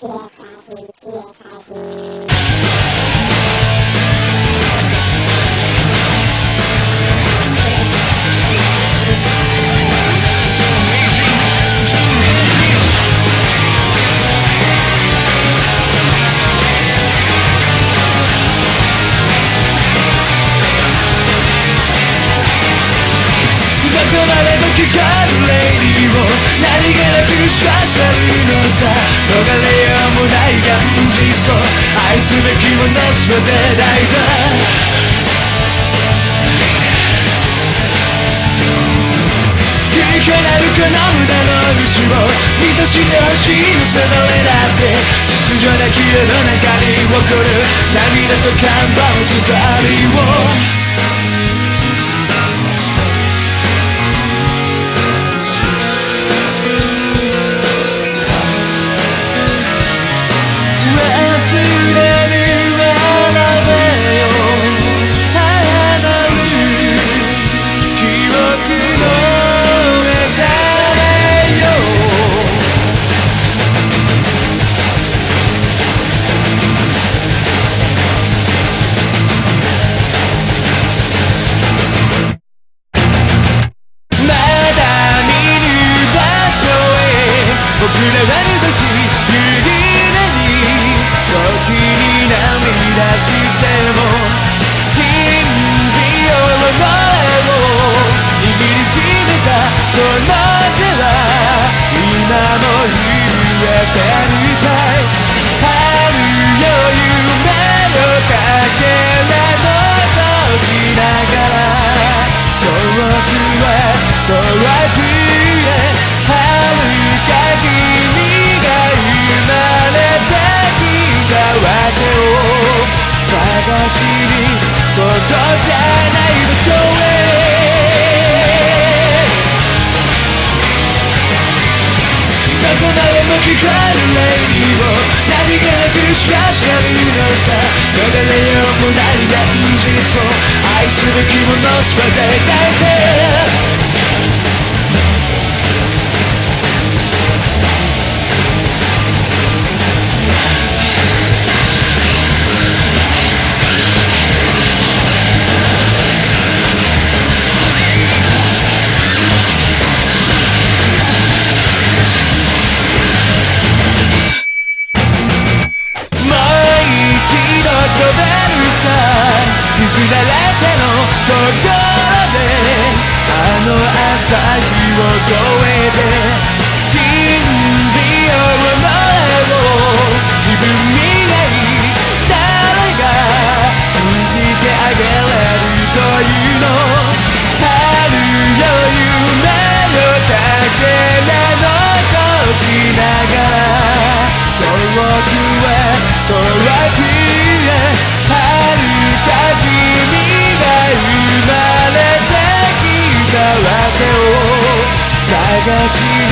光愛すべきもの全て大だいか。なるこの無駄の内を満たしてほしいそのれだって。秩序なき世の中に起こる。涙と看板スト Who knows any 光るレイディを。何気なくしかしゃるのさ逃れようもない現実を愛すべきもの全て変えて。際を超えて信じようならも自分以外誰が信じてあげられるというの。春の夢のだけで残しながら遠くし